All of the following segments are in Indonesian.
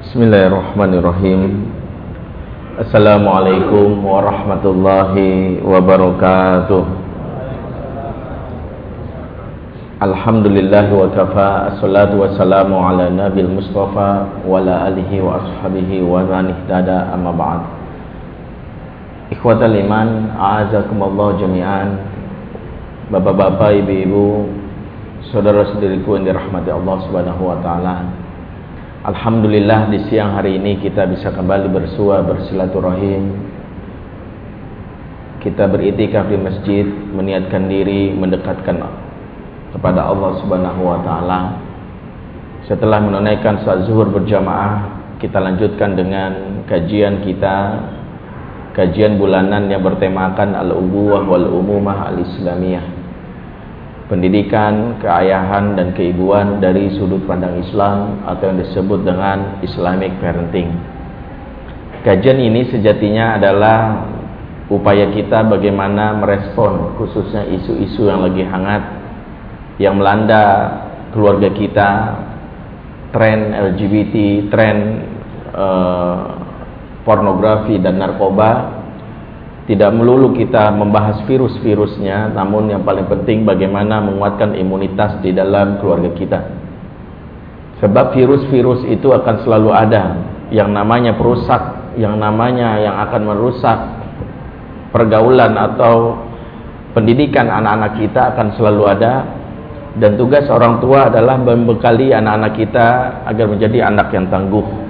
Bismillahirrahmanirrahim. Assalamualaikum warahmatullahi wabarakatuh. Alhamdulillah wa kafa Assalatu wassalamu ala nabil mustafa Wa ala alihi wa ashabihi wa man ihtada amma ba'd. Ikhwatal iman A'azakumullah jami'an. Bapak-bapak, ibu-ibu Saudara-saudariku yang dirahmati Allah subhanahu wa ta'ala Alhamdulillah di siang hari ini kita bisa kembali bersua bersilaturahim. Kita beritikaf di masjid Meniatkan diri mendekatkan kepada Allah subhanahu wa ta'ala. Setelah menunaikan saat zuhur berjamaah Kita lanjutkan dengan kajian kita Kajian bulanan yang bertemakan Al-Ubuwah wal-Umumah al-Islamiyah pendidikan, keayahan dan keibuan dari sudut pandang Islam atau yang disebut dengan Islamic parenting. Kajian ini sejatinya adalah upaya kita bagaimana merespon khususnya isu-isu yang lagi hangat yang melanda keluarga kita, tren LGBT, tren uh, pornografi dan narkoba tidak melulu kita membahas virus-virusnya, namun yang paling penting bagaimana menguatkan imunitas di dalam keluarga kita. Sebab virus-virus itu akan selalu ada, yang namanya perusak, yang namanya yang akan merusak pergaulan atau pendidikan anak-anak kita akan selalu ada. Dan tugas orang tua adalah membekali anak-anak kita agar menjadi anak yang tangguh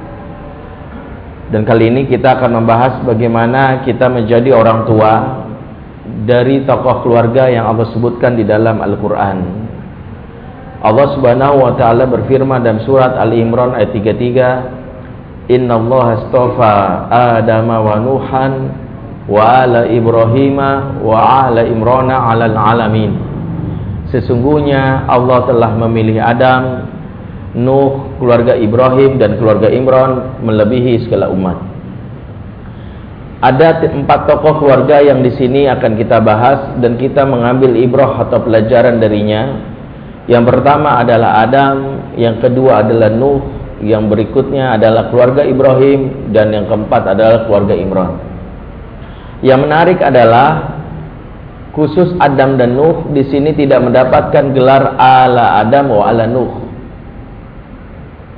dan kali ini kita akan membahas bagaimana kita menjadi orang tua dari tokoh keluarga yang Allah sebutkan di dalam Al-Quran. Allah subhanahu wa ta'ala berfirman dalam surat Ali Imran ayat 33 Inna Allah astafa Adam wa Nuhan wa ala Ibrahim wa ala Imrana ala alamin Sesungguhnya Allah telah memilih Adam Nuh, keluarga Ibrahim dan keluarga Imran melebihi segala umat. Ada empat tokoh keluarga yang di sini akan kita bahas dan kita mengambil ibrah atau pelajaran darinya. Yang pertama adalah Adam, yang kedua adalah Nuh, yang berikutnya adalah keluarga Ibrahim dan yang keempat adalah keluarga Imran. Yang menarik adalah khusus Adam dan Nuh di sini tidak mendapatkan gelar ala Adam wa ala Nuh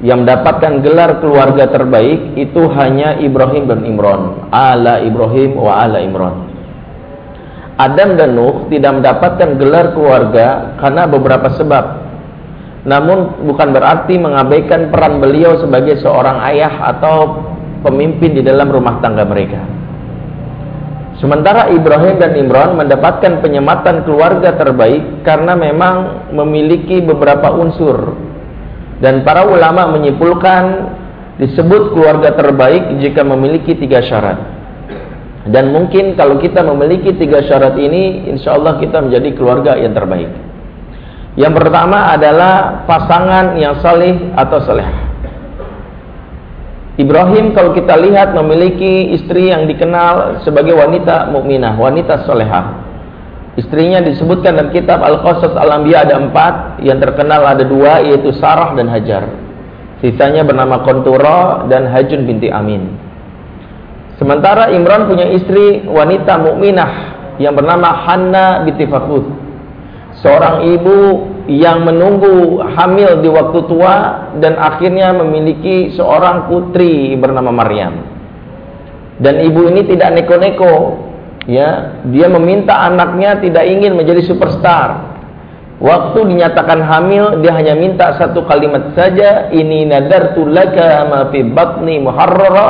yang mendapatkan gelar keluarga terbaik itu hanya Ibrahim dan Imran. Ala Ibrahim wa ala Imran. Adam dan Nuh tidak mendapatkan gelar keluarga karena beberapa sebab. Namun bukan berarti mengabaikan peran beliau sebagai seorang ayah atau pemimpin di dalam rumah tangga mereka. Sementara Ibrahim dan Imran mendapatkan penyematan keluarga terbaik karena memang memiliki beberapa unsur dan para ulama menyimpulkan disebut keluarga terbaik jika memiliki tiga syarat. Dan mungkin kalau kita memiliki tiga syarat ini, insya Allah kita menjadi keluarga yang terbaik. Yang pertama adalah pasangan yang salih atau saleh. Ibrahim kalau kita lihat memiliki istri yang dikenal sebagai wanita mukminah, wanita solehah. Istrinya disebutkan dalam kitab Al-Qasas Al-Anbiya ada empat, yang terkenal ada dua yaitu Sarah dan Hajar. Sisanya bernama Kontura dan Hajun binti Amin. Sementara Imran punya istri wanita mukminah yang bernama Hanna binti Fakut. Seorang ibu yang menunggu hamil di waktu tua dan akhirnya memiliki seorang putri bernama Maryam. Dan ibu ini tidak neko-neko, ya dia meminta anaknya tidak ingin menjadi superstar. Waktu dinyatakan hamil dia hanya minta satu kalimat saja ini nadartu laka ma fi batni muharrara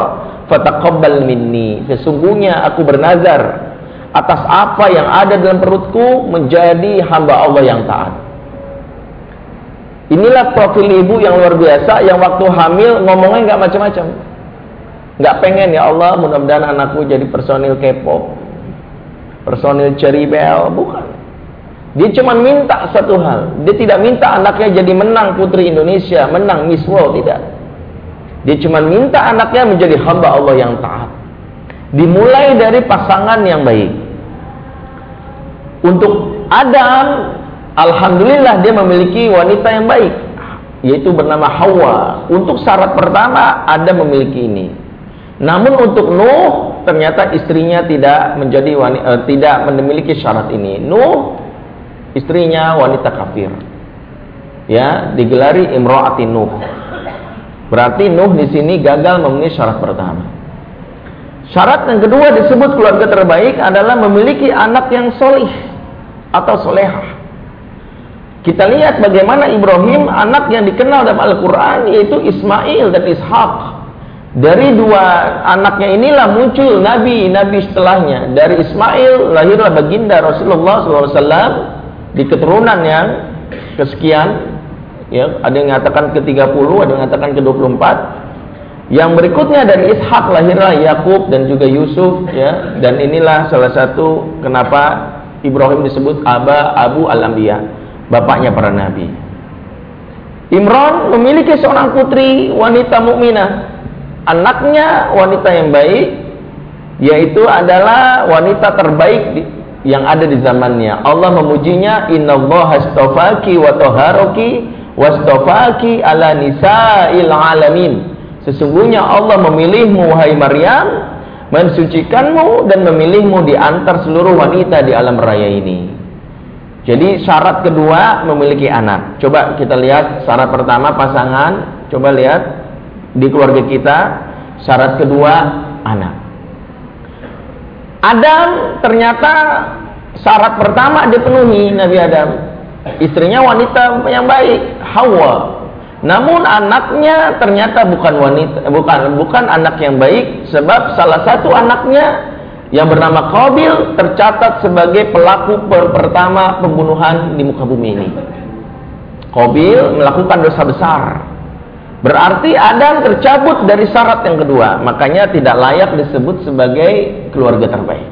fataqabbal minni. Sesungguhnya aku bernazar atas apa yang ada dalam perutku menjadi hamba Allah yang taat. Inilah profil ibu yang luar biasa yang waktu hamil ngomongnya nggak macam-macam. Nggak pengen ya Allah mudah-mudahan anakku jadi personil K-pop personil Cherry Bell, bukan. Dia cuma minta satu hal. Dia tidak minta anaknya jadi menang putri Indonesia, menang Miss World, tidak. Dia cuma minta anaknya menjadi hamba Allah yang taat. Dimulai dari pasangan yang baik. Untuk Adam, alhamdulillah dia memiliki wanita yang baik. yaitu bernama Hawa. Untuk syarat pertama ada memiliki ini. Namun untuk Nuh ternyata istrinya tidak menjadi wanita, uh, tidak memiliki syarat ini. Nuh istrinya wanita kafir. Ya, digelari Imro'ati Nuh. Berarti Nuh di sini gagal memenuhi syarat pertama. Syarat yang kedua disebut keluarga terbaik adalah memiliki anak yang solih atau solehah. Kita lihat bagaimana Ibrahim anak yang dikenal dalam Al-Quran yaitu Ismail dan Ishak. Dari dua anaknya inilah muncul nabi-nabi setelahnya. Dari Ismail lahirlah baginda Rasulullah SAW di keturunan yang kesekian. Ya, ada yang mengatakan ke-30, ada yang mengatakan ke-24. Yang berikutnya dari Ishak lahirlah Yakub dan juga Yusuf ya dan inilah salah satu kenapa Ibrahim disebut Aba Abu Al-Anbiya bapaknya para nabi. Imran memiliki seorang putri wanita mukminah. Anaknya wanita yang baik yaitu adalah wanita terbaik yang ada di zamannya. Allah memujinya innallaha astafaki wa taharaki wastafaki ala nisa'il alamin. Sesungguhnya Allah memilihmu wahai Maryam mensucikanmu dan memilihmu di antar seluruh wanita di alam raya ini. Jadi syarat kedua memiliki anak. Coba kita lihat syarat pertama pasangan. Coba lihat di keluarga kita. Syarat kedua anak. Adam ternyata syarat pertama dipenuhi Nabi Adam. Istrinya wanita yang baik, Hawa. Namun anaknya ternyata bukan wanita, bukan bukan anak yang baik sebab salah satu anaknya yang bernama Qabil tercatat sebagai pelaku per pertama pembunuhan di muka bumi ini. Qabil melakukan dosa besar. Berarti Adam tercabut dari syarat yang kedua, makanya tidak layak disebut sebagai keluarga terbaik.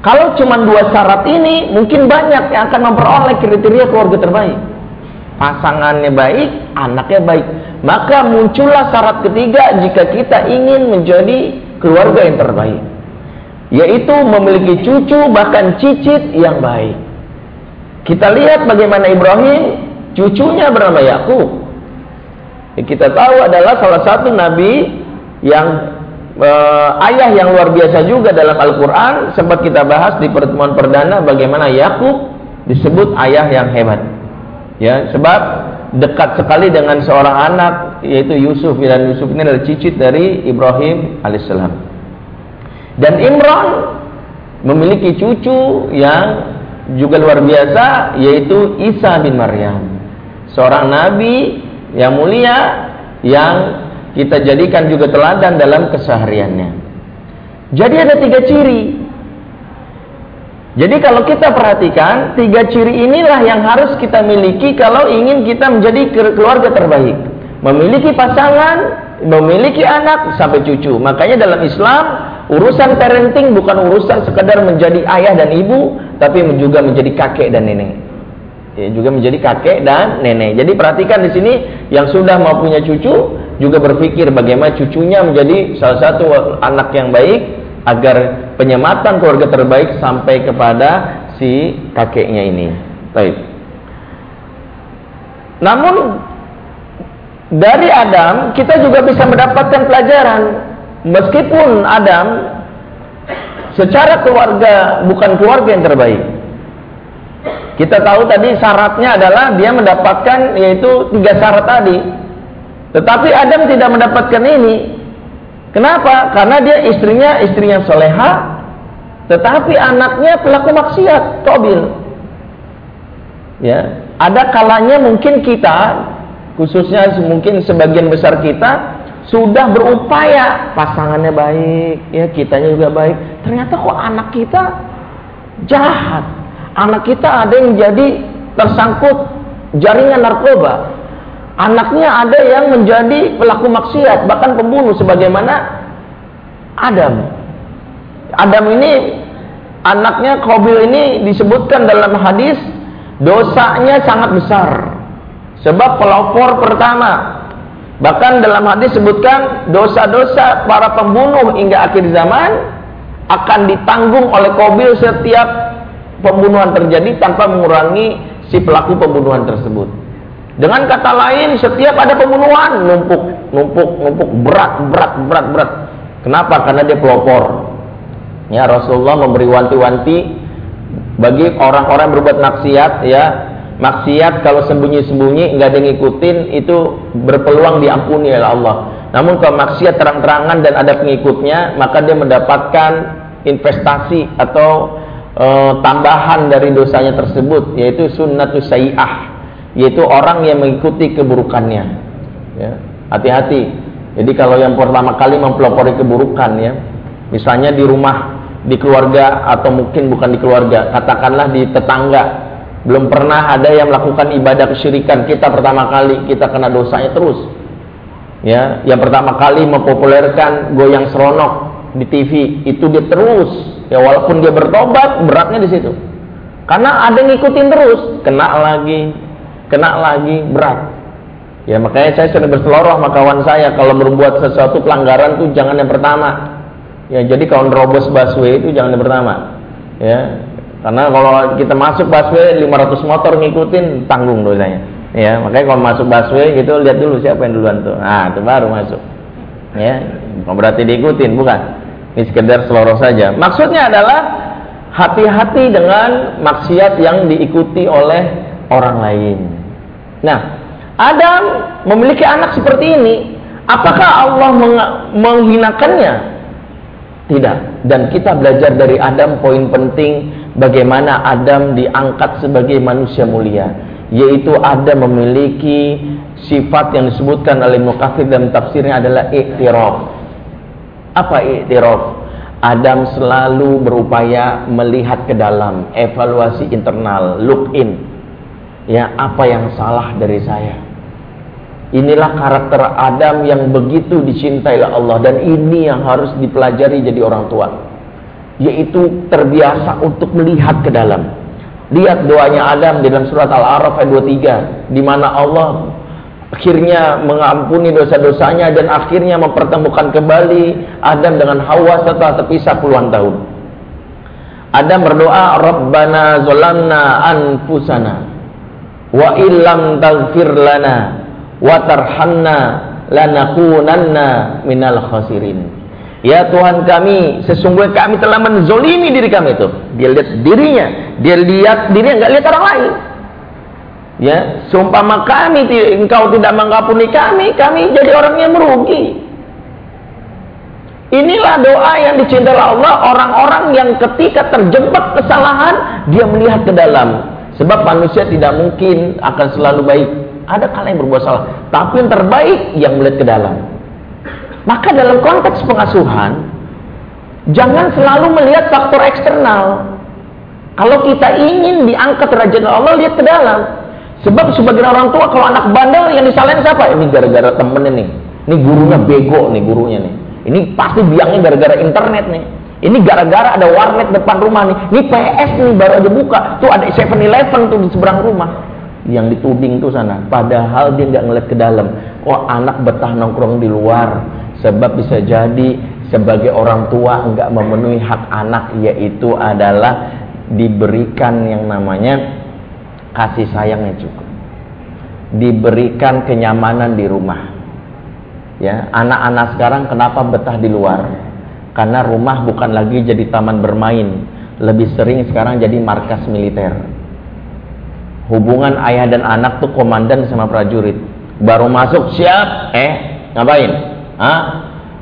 Kalau cuma dua syarat ini, mungkin banyak yang akan memperoleh kriteria keluarga terbaik. Pasangannya baik, anaknya baik. Maka muncullah syarat ketiga jika kita ingin menjadi keluarga yang terbaik yaitu memiliki cucu bahkan cicit yang baik kita lihat bagaimana Ibrahim cucunya bernama Yakub kita tahu adalah salah satu nabi yang eh, ayah yang luar biasa juga dalam Al-Quran sempat kita bahas di pertemuan perdana bagaimana Yakub disebut ayah yang hebat ya sebab dekat sekali dengan seorang anak yaitu Yusuf dan Yusuf ini adalah cicit dari Ibrahim alaihissalam. Dan Imran memiliki cucu yang juga luar biasa yaitu Isa bin Maryam. Seorang nabi yang mulia yang kita jadikan juga teladan dalam kesehariannya. Jadi ada tiga ciri jadi kalau kita perhatikan, tiga ciri inilah yang harus kita miliki kalau ingin kita menjadi keluarga terbaik. Memiliki pasangan, memiliki anak sampai cucu. Makanya dalam Islam, urusan parenting bukan urusan sekedar menjadi ayah dan ibu, tapi juga menjadi kakek dan nenek. Ya, juga menjadi kakek dan nenek. Jadi perhatikan di sini yang sudah mau punya cucu juga berpikir bagaimana cucunya menjadi salah satu anak yang baik agar penyematan keluarga terbaik sampai kepada si kakeknya ini. Baik. Namun dari Adam kita juga bisa mendapatkan pelajaran meskipun Adam secara keluarga bukan keluarga yang terbaik. Kita tahu tadi syaratnya adalah dia mendapatkan yaitu tiga syarat tadi. Tetapi Adam tidak mendapatkan ini. Kenapa? Karena dia istrinya istrinya soleha, tetapi anaknya pelaku maksiat, Kobil. Ya, ada kalanya mungkin kita, khususnya mungkin sebagian besar kita sudah berupaya pasangannya baik, ya kitanya juga baik. Ternyata kok anak kita jahat. Anak kita ada yang jadi tersangkut jaringan narkoba. Anaknya ada yang menjadi pelaku maksiat bahkan pembunuh sebagaimana Adam. Adam ini anaknya Qabil ini disebutkan dalam hadis dosanya sangat besar. Sebab pelopor pertama. Bahkan dalam hadis sebutkan dosa-dosa para pembunuh hingga akhir zaman akan ditanggung oleh Qabil setiap pembunuhan terjadi tanpa mengurangi si pelaku pembunuhan tersebut Dengan kata lain, setiap ada pembunuhan, numpuk, numpuk, numpuk, berat, berat, berat, berat. Kenapa? Karena dia pelopor. Ya, Rasulullah memberi wanti-wanti bagi orang-orang berbuat maksiat, ya, maksiat kalau sembunyi-sembunyi nggak ada ngikutin itu berpeluang diampuni oleh Allah. Namun kalau maksiat terang-terangan dan ada pengikutnya, maka dia mendapatkan investasi atau e, tambahan dari dosanya tersebut, yaitu sunnatus sayyah, yaitu orang yang mengikuti keburukannya. Ya, hati-hati. Jadi kalau yang pertama kali mempelopori keburukan ya, misalnya di rumah, di keluarga atau mungkin bukan di keluarga, katakanlah di tetangga, belum pernah ada yang melakukan ibadah kesyirikan. Kita pertama kali kita kena dosanya terus ya yang pertama kali mempopulerkan goyang seronok di TV itu dia terus. Ya walaupun dia bertobat beratnya di situ. Karena ada ngikutin terus kena lagi kena lagi berat. Ya makanya saya sering berseloroh sama kawan saya kalau berbuat sesuatu pelanggaran tuh jangan yang pertama. Ya jadi kalau nerobos busway itu jangan yang pertama. Ya karena kalau kita masuk busway 500 motor ngikutin tanggung dosanya ya makanya kalau masuk busway gitu lihat dulu siapa yang duluan tuh. Nah itu baru masuk. Ya bukan berarti diikutin bukan. Ini sekedar seloroh saja. Maksudnya adalah hati-hati dengan maksiat yang diikuti oleh orang lain. Nah Adam memiliki anak seperti ini apakah Allah menghinakannya? Tidak. Dan kita belajar dari Adam poin penting bagaimana Adam diangkat sebagai manusia mulia yaitu ada memiliki sifat yang disebutkan oleh Mukathir dalam tafsirnya adalah iktiraf. Apa iktiraf? Adam selalu berupaya melihat ke dalam, evaluasi internal, look in. Ya, apa yang salah dari saya? Inilah karakter Adam yang begitu dicintai oleh Allah dan ini yang harus dipelajari jadi orang tua. Yaitu terbiasa untuk melihat ke dalam Lihat doanya Adam di dalam surat Al-A'raf ayat 23 di mana Allah akhirnya mengampuni dosa-dosanya dan akhirnya mempertemukan kembali Adam dengan Hawa setelah terpisah puluhan tahun. Adam berdoa, "Rabbana zalamna anfusana wa illam taghfir lana wa tarhamna lanakunanna minal khasirin." Ya Tuhan kami, sesungguhnya kami telah menzolimi diri kami itu. Dia lihat dirinya, dia lihat dirinya, nggak lihat orang lain. Ya, sumpah kami, engkau tidak mengampuni kami, kami jadi orang yang merugi. Inilah doa yang dicintai Allah orang-orang yang ketika terjebak kesalahan dia melihat ke dalam. Sebab manusia tidak mungkin akan selalu baik. Ada kala yang berbuat salah, tapi yang terbaik yang melihat ke dalam. Maka dalam konteks pengasuhan, jangan selalu melihat faktor eksternal. Kalau kita ingin diangkat derajat Allah, lihat ke dalam. Sebab sebagian orang tua kalau anak bandel yang disalahin siapa? Ini gara-gara temen ini. Ini gurunya bego nih gurunya nih. Ini pasti biangnya gara-gara internet nih. Ini gara-gara ada warnet depan rumah nih. Ini PS nih baru aja buka. Tuh ada 7-Eleven tuh di seberang rumah. Yang dituding tuh sana. Padahal dia nggak ngeliat ke dalam. Oh anak betah nongkrong di luar Sebab bisa jadi sebagai orang tua enggak memenuhi hak anak yaitu adalah diberikan yang namanya kasih sayang yang cukup. Diberikan kenyamanan di rumah. Ya, anak-anak sekarang kenapa betah di luar? Karena rumah bukan lagi jadi taman bermain, lebih sering sekarang jadi markas militer. Hubungan ayah dan anak tuh komandan sama prajurit. Baru masuk siap, eh ngapain? Hah?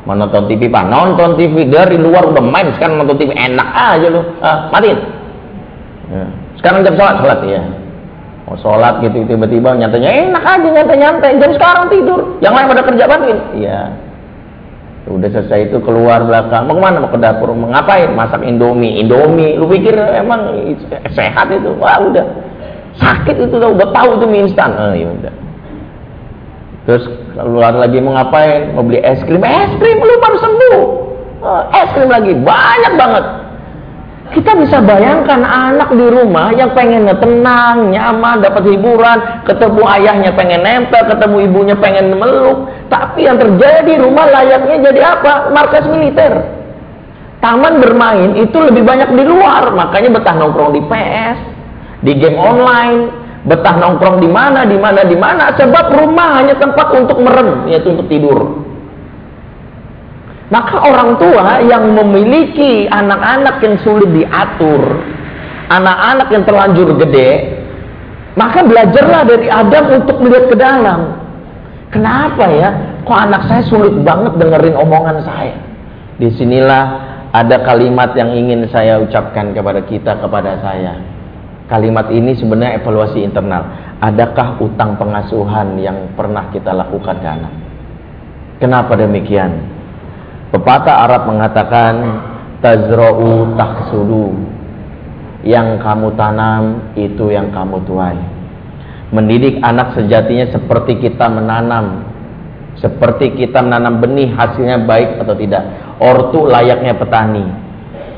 Menonton TV pak, nonton TV dari luar udah main sekarang nonton TV enak aja lu, ah, matiin. Ya. Sekarang jam sholat, sholat ya. Mau sholat gitu tiba-tiba nyatanya enak aja nyantai-nyantai. Jam sekarang tidur, yang lain pada kerja bantuin. Iya. Udah selesai itu keluar belakang, mau ke mana? Mau ke dapur, mau ngapain? Masak indomie, indomie. Lu pikir emang sehat itu? Wah udah sakit itu udah, udah tahu itu mie instan. Oh, ya udah. Terus keluar lagi mau ngapain? Mau beli es krim. Es krim lu baru sembuh. Oh, es krim lagi banyak banget. Kita bisa bayangkan anak di rumah yang pengen tenang, nyaman, dapat hiburan, ketemu ayahnya pengen nempel, ketemu ibunya pengen meluk. Tapi yang terjadi rumah layaknya jadi apa? Markas militer. Taman bermain itu lebih banyak di luar, makanya betah nongkrong di PS, di game online, betah nongkrong di mana, di mana, di mana, sebab rumah hanya tempat untuk merem, yaitu untuk tidur. Maka orang tua yang memiliki anak-anak yang sulit diatur, anak-anak yang terlanjur gede, maka belajarlah dari Adam untuk melihat ke dalam. Kenapa ya? Kok anak saya sulit banget dengerin omongan saya? Di sinilah ada kalimat yang ingin saya ucapkan kepada kita, kepada saya Kalimat ini sebenarnya evaluasi internal. Adakah utang pengasuhan yang pernah kita lakukan ke anak? Kenapa demikian? Pepatah Arab mengatakan tazra'u tahsudu. Yang kamu tanam itu yang kamu tuai. Mendidik anak sejatinya seperti kita menanam seperti kita menanam benih hasilnya baik atau tidak. Ortu layaknya petani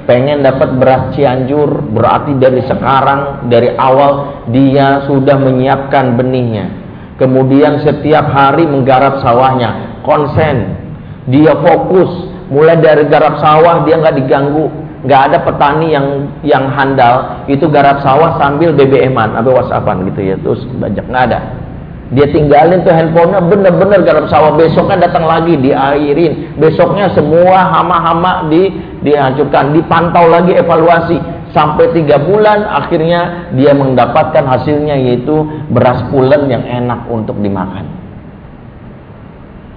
pengen dapat beras Cianjur berarti dari sekarang dari awal dia sudah menyiapkan benihnya kemudian setiap hari menggarap sawahnya konsen dia fokus. Mulai dari garap sawah dia nggak diganggu. Nggak ada petani yang yang handal. Itu garap sawah sambil BBM-an atau WhatsAppan gitu ya. Terus banyak nggak ada. Dia tinggalin tuh handphonenya bener-bener garap sawah. Besoknya datang lagi diairin. Besoknya semua hama-hama di dihancurkan dipantau lagi evaluasi. Sampai tiga bulan akhirnya dia mendapatkan hasilnya yaitu beras pulen yang enak untuk dimakan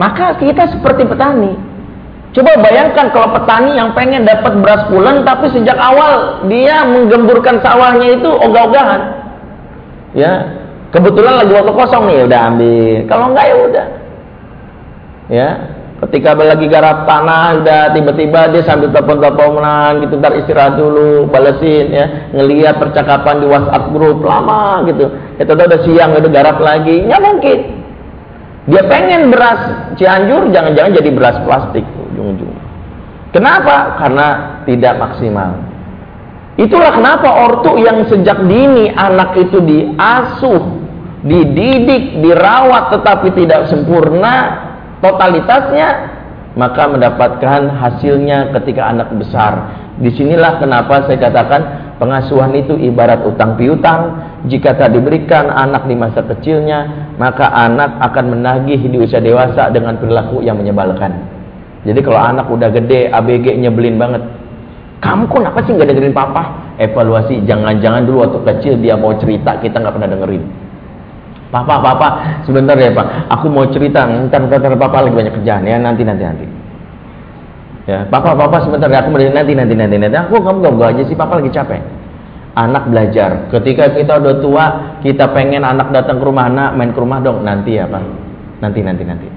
maka kita seperti petani. Coba bayangkan kalau petani yang pengen dapat beras pulen tapi sejak awal dia menggemburkan sawahnya itu ogah-ogahan. Ya Kebetulan lagi waktu kosong nih, udah ambil. Kalau enggak ya udah. Ya, ketika lagi garap tanah udah tiba-tiba dia sambil telepon-teleponan gitu ntar istirahat dulu balesin ya. Ngelihat percakapan di WhatsApp grup lama gitu. Itu udah siang udah garap lagi. Nggak mungkin dia pengen beras Cianjur jangan-jangan jadi beras plastik ujung-ujung kenapa? Karena tidak maksimal. Itulah kenapa ortu yang sejak dini anak itu diasuh dididik, dirawat tetapi tidak sempurna totalitasnya, maka mendapatkan hasilnya ketika anak besar. Di sinilah kenapa saya katakan pengasuhan itu ibarat utang piutang. Jika tak diberikan anak di masa kecilnya, maka anak akan menagih di usia dewasa dengan perilaku yang menyebalkan. Jadi kalau anak udah gede, ABG nyebelin banget. Kamu kok kenapa sih nggak dengerin papa? Evaluasi, jangan-jangan dulu waktu kecil dia mau cerita, kita nggak pernah dengerin. Papa, papa, sebentar ya pak. Aku mau cerita. Ntar, ntar, ntar papa lagi banyak kerjaan ya. Nanti, nanti, nanti. Ya, papa, papa sebentar ya. Aku mau nanti, nanti, nanti, nanti. Aku kamu gak aja sih. Papa lagi capek. Anak belajar. Ketika kita udah tua, kita pengen anak datang ke rumah anak, main ke rumah dong. Nanti ya pak. Nanti, nanti, nanti.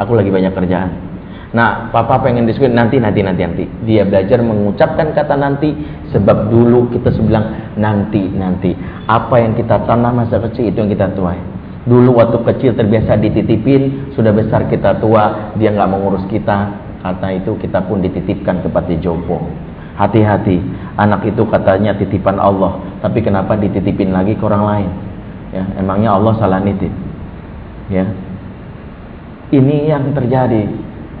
Aku lagi banyak kerjaan. Nah, papa pengen diskusi nanti, nanti, nanti, nanti. Dia belajar mengucapkan kata nanti, sebab dulu kita sebilang nanti, nanti. Apa yang kita tanam masa kecil itu yang kita tuai. Dulu waktu kecil terbiasa dititipin, sudah besar kita tua, dia nggak mengurus kita. Karena itu kita pun dititipkan ke panti jompo. Hati-hati, anak itu katanya titipan Allah, tapi kenapa dititipin lagi ke orang lain? Ya, emangnya Allah salah nitip? Ya, ini yang terjadi.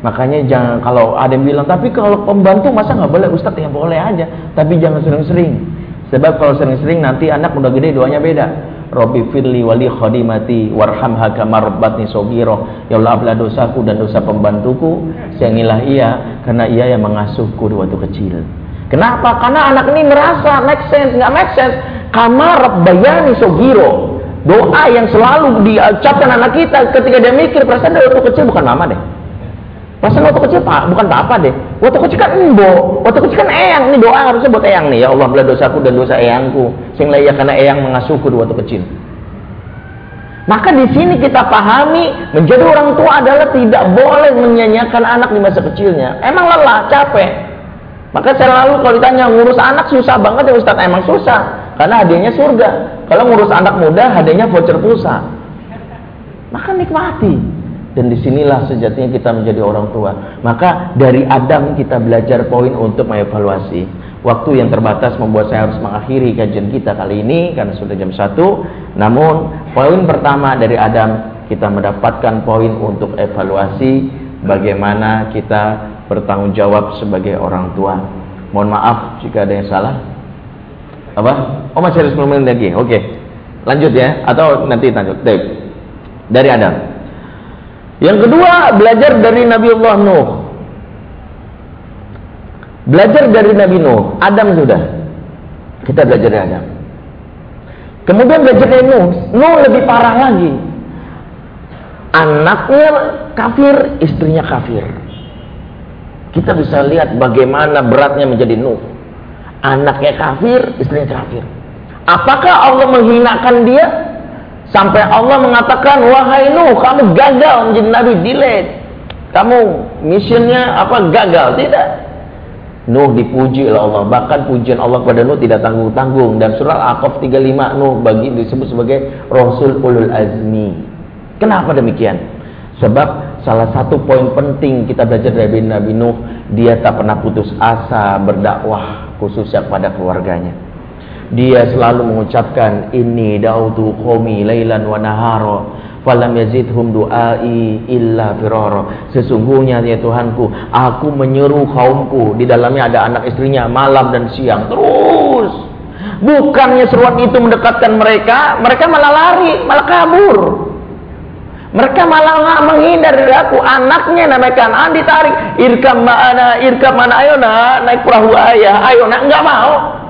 Makanya jangan kalau ada yang bilang, tapi kalau pembantu masa nggak boleh? Ustadz ya boleh aja, tapi jangan sering-sering. Sebab kalau sering-sering nanti anak udah gede doanya beda. Robbi firli wali khadimati warhamha kama rabbatni sogiro Ya Allah apalah dosaku dan dosa pembantuku Sayangilah ia Karena ia yang mengasuhku di waktu kecil. Kenapa? Karena anak ini merasa make sense Nggak make sense. Kama rabbayani sogiro Doa yang selalu diucapkan anak kita Ketika dia mikir Perasaan dari waktu kecil bukan mama deh Perasaan waktu kecil pak, bukan papa deh. Waktu kecil kan embo, waktu kecil kan eyang. Ini doa harusnya buat eyang nih. Ya Allah, belah dosaku dan dosa eyangku. Sehingga ya karena eyang mengasuhku di waktu kecil. Maka di sini kita pahami menjadi orang tua adalah tidak boleh menyanyiakan anak di masa kecilnya. Emang lelah, capek. Maka saya lalu kalau ditanya ngurus anak susah banget ya Ustaz, emang susah. Karena hadiahnya surga. Kalau ngurus anak muda hadiahnya voucher pulsa. Maka nikmati. Dan di sinilah sejatinya kita menjadi orang tua. Maka dari Adam kita belajar poin untuk mengevaluasi. Waktu yang terbatas membuat saya harus mengakhiri kajian kita kali ini karena sudah jam 1. Namun poin pertama dari Adam kita mendapatkan poin untuk evaluasi bagaimana kita bertanggung jawab sebagai orang tua. Mohon maaf jika ada yang salah. Apa? Oh masih harus lagi. Oke. Lanjut ya atau nanti lanjut. Dari Adam. Yang kedua, belajar dari Nabi Allah Nuh. Belajar dari Nabi Nuh, Adam sudah. Kita belajar dari Adam. Kemudian belajar dari Nuh, Nuh lebih parah lagi. Anaknya kafir, istrinya kafir. Kita bisa lihat bagaimana beratnya menjadi Nuh. Anaknya kafir, istrinya kafir. Apakah Allah menghinakan dia? Sampai Allah mengatakan, wahai Nuh, kamu gagal menjadi nabi. Kamu misinya apa gagal? Tidak. Nuh dipuji oleh Allah. Bahkan pujian Allah kepada Nuh tidak tanggung-tanggung. Dan surah Al-Aqaf 35 Nuh bagi disebut sebagai Rasul Ulul Azmi. Kenapa demikian? Sebab salah satu poin penting kita belajar dari Nabi Nuh, dia tak pernah putus asa berdakwah khususnya kepada keluarganya. Dia selalu mengucapkan ini dautu qomi lailan wa nahara falam yazidhum duai illa firara. Sesungguhnya ya Tuhanku aku menyeru kaumku. Di dalamnya ada anak istrinya malam dan siang terus. Bukannya seruan itu mendekatkan mereka mereka malah lari malah kabur. Mereka malah menghindar dari aku. Anaknya namanya Kanan ditarik irkam mana irkam mana ayo nak naik perahu ayah ayo nak nggak mau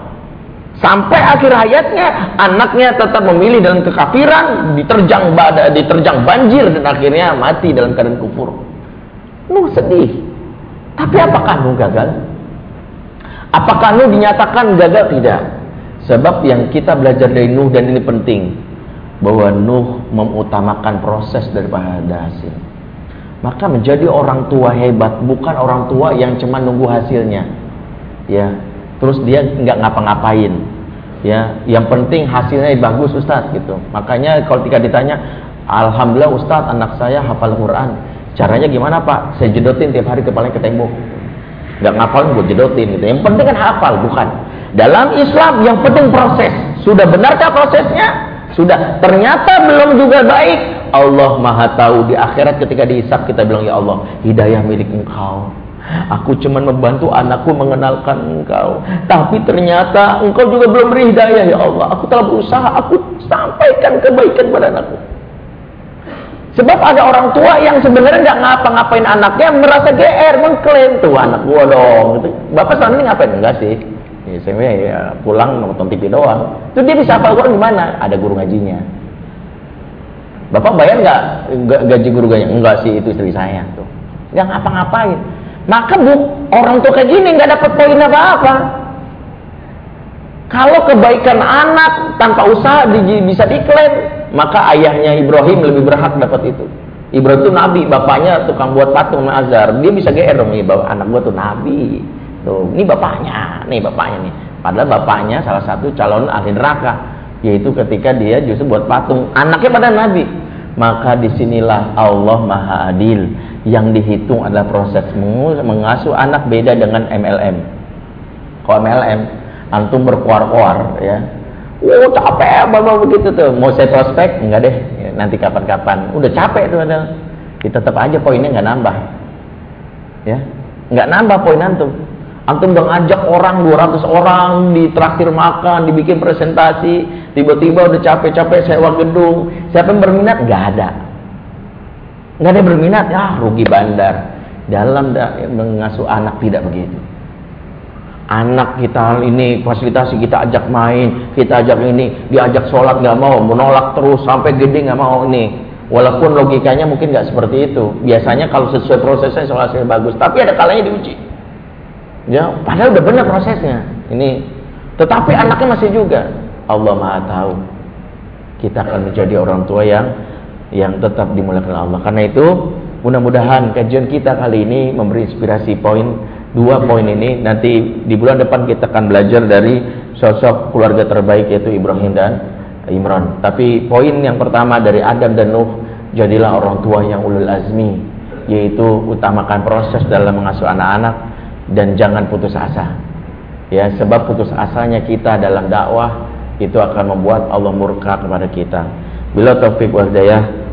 Sampai akhir hayatnya anaknya tetap memilih dalam kekafiran, diterjang badai, diterjang banjir dan akhirnya mati dalam keadaan kufur. Nuh sedih. Tapi apakah Nuh gagal? Apakah Nuh dinyatakan gagal? Tidak. Sebab yang kita belajar dari Nuh dan ini penting bahwa Nuh memutamakan proses daripada hasil. Maka menjadi orang tua hebat bukan orang tua yang cuma nunggu hasilnya. Ya, terus dia nggak ngapa-ngapain ya yang penting hasilnya bagus Ustadz gitu. Makanya kalau ketika ditanya Alhamdulillah Ustadz anak saya hafal Quran. Caranya gimana Pak? Saya jedotin tiap hari kepalanya ke tembok. Nggak ngapal gue jedotin gitu. Yang penting kan hafal bukan. Dalam Islam yang penting proses. Sudah benarkah prosesnya? Sudah. Ternyata belum juga baik. Allah maha tahu di akhirat ketika dihisap kita bilang ya Allah hidayah milik engkau Aku cuma membantu anakku mengenalkan engkau. Tapi ternyata engkau juga belum beri hidayah ya Allah. Aku telah berusaha, aku sampaikan kebaikan pada anakku. Sebab ada orang tua yang sebenarnya nggak ngapa-ngapain anaknya, merasa GR, mengklaim tuh anak gua dong. Gitu. Bapak selama ini ngapain? Enggak sih. Ya, saya ya, pulang nonton TV doang. Itu dia bisa hafal Quran gimana? Ada guru ngajinya. Bapak bayar nggak gaji guru gajinya? Enggak sih, itu istri saya tuh. Nggak ngapa-ngapain. Maka bu, orang tua kayak gini nggak dapat poin apa-apa. Kalau kebaikan anak tanpa usaha bisa diklaim, maka ayahnya Ibrahim lebih berhak dapat itu. Ibrahim itu nabi, bapaknya tukang buat patung azar. Dia bisa GR dong, nih, anak gua tuh nabi. Tuh, ini bapaknya, nih bapaknya nih. Padahal bapaknya salah satu calon ahli neraka, yaitu ketika dia justru buat patung. Anaknya pada nabi. Maka di sinilah Allah Maha Adil yang dihitung adalah proses mengasuh anak beda dengan MLM. Kalau MLM, antum berkuar-kuar ya. Oh capek bapak begitu tuh. Mau saya prospek? Enggak deh. Ya, nanti kapan-kapan. Udah capek tuh ada. Kita tetap aja poinnya nggak nambah. Ya, nggak nambah poin antum. Antum udah ngajak orang 200 orang di traktir makan, dibikin presentasi, tiba-tiba udah capek-capek sewa gedung. Siapa yang berminat? Nggak ada nggak ada berminat. Ya rugi bandar. Dalam mengasuh anak tidak begitu. Anak kita ini fasilitasi kita ajak main kita ajak ini diajak sholat nggak mau menolak terus sampai gede nggak mau ini. Walaupun logikanya mungkin nggak seperti itu. Biasanya kalau sesuai prosesnya sholatnya bagus. Tapi ada kalanya diuji. Ya padahal udah benar prosesnya. Ini tetapi anaknya masih juga. Allah maha tahu. Kita akan menjadi orang tua yang yang tetap dimuliakan Allah. Karena itu mudah-mudahan kajian kita kali ini memberi inspirasi poin dua poin ini. Nanti di bulan depan kita akan belajar dari sosok keluarga terbaik yaitu Ibrahim dan Imran. Tapi poin yang pertama dari Adam dan Nuh jadilah orang tua yang ulul azmi yaitu utamakan proses dalam mengasuh anak-anak dan jangan putus asa. Ya, sebab putus asanya kita dalam dakwah itu akan membuat Allah murka kepada kita. Bila taufik wal